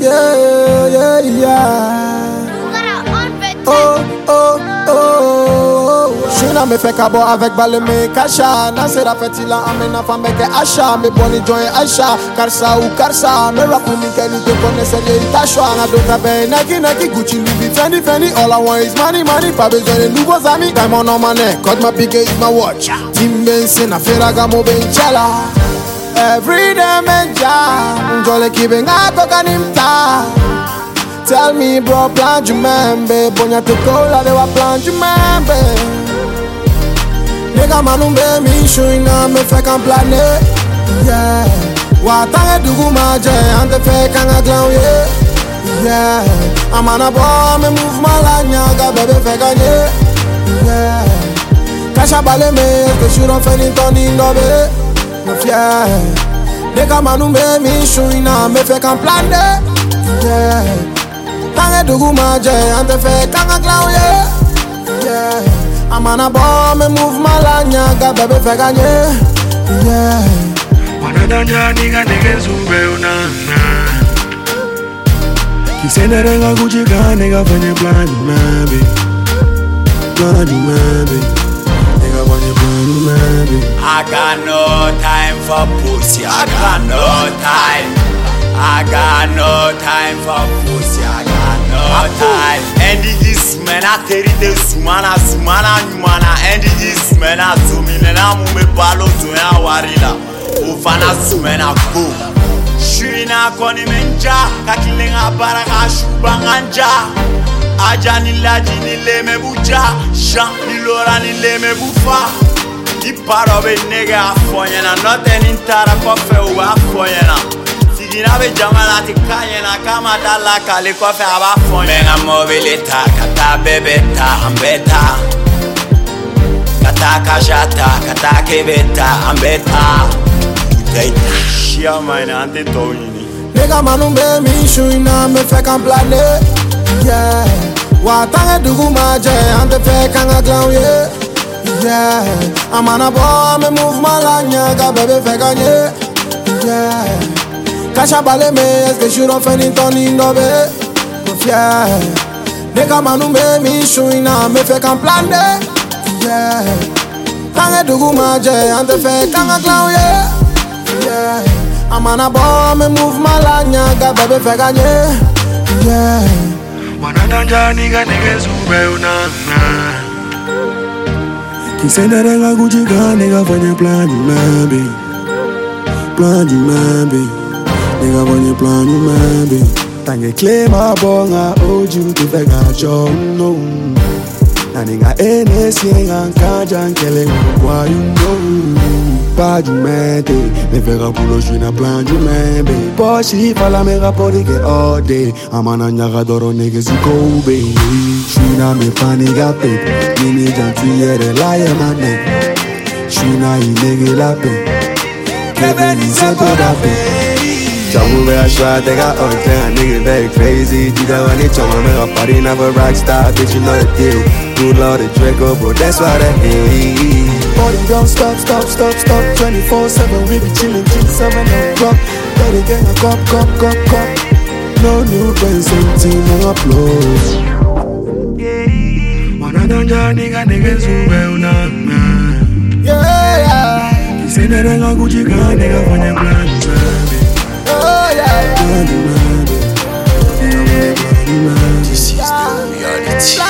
yeah, yeah, yeah, yeah. Oh, oh, oh. Je suis là, mais fais cabo avec Baleme Kacha. Nasera Fetila, Amena Fameke Acha. Mais bon, ils joignent Acha. Karsa ou Karsa. Mais Rakumi, qu'elle te connaissait les Tachwa. Nadota Ben, Naki, Naki, Gucci, Louis, Fendi, Fendi. All I want is money, money. Pas besoin de nouveaux amis. Diamond on my neck. Code ma pique, is my watch. Tim Benson, Afera Gamo Benchala. Every day menja Njole kibe nga koka nimta Tell me bro plan jumembe Bonya te kola de wa plan jumembe Nigga manumbe mi shuina me fe kan plane Yeah. Wa tange dugu maje Ante fe kan a glan yeah. Yeah. Amana bo me move malanya Ga bebe fe ganye Yeah. Kasha bale me Te shuron fe ni toni ndobe Me fier Nigga manumbe mi shuina me fe kan plane Yeah. Tange dugu maje Ante fe kan a glan yeah. Yeah. Amana bo me move malanya Ga bebe fe ganye Yeah. Wanadanja nigga nigga zumbe unana kisenderenga kuchika nigga fanye plan maybe. Plan maybe I got no time for pussy. I got no time. I got no time for pussy. I got no time. And this man, I tell you the sumana sumana nyumana. And this man, I zumine na mume balo tuya warila. Ufana sumena go. Shirina koni menja, kakilenga baraka shubanganja. Aja ni laji ni leme buja Jean ni lora ni leme bufa. I parobe nega a fognena Notte ni intara koffe uva a fognena Sidina be jamana ti kanyena Kama dalla kali koffe ava fognena Benga mobilita kata bebeta ambeta. Kata kajata kata kebeta ambeta. Deita Shia maina ante tognini Nega manumbe mishu ina me fekan plane. Yeah. Wa tanga dugu ma jɛ an tɛ fɛ ye. Yeah. A mana bɔ an bɛ mouvement la ka bɛɛ bɛ fɛ. Yeah. Me ɛsike surɔ fɛnni. Yeah. Ne ka manu bɛ min sun in k'an. Yeah. K'an dugu ma jɛ an tɛ fɛ ye. Yeah. A mana bɔ an bɛ ka. Yeah. wanatanjani kanike zube unana? Kisendereka kuchikani kafanye plani mabi plani mabi nikafanye plani mabi tangeclaim abonga ojutu oh, vekachonno chono na ninga enesi ngankaja nkele kwa you know pas du mente Me verra pulo j'suis na plan du membe Poshi fala me rapporti che ode Amana nyaga doro nigga si kobe J'suis na me pani gape Nini gentillere la ye mane J'suis na i nigga la pe Kevin is a good ape Trouble where I try, they got all down, nigga very crazy. Do that when they tell me a party, never rock star, bitch, you know the deal. Good Lord, the Draco, bro, that's why they hate. Body don't stop, stop, stop, stop. 24-7 we be chillin' till 7 o'clock Daddy gang a cop, cop, cop, cop. No new friends empty, no applause wanadanja nigga nigga zumbe unana Yeah, yeah kisenderenga kuchika nigga fanye plan Oh yeah. This is the reality.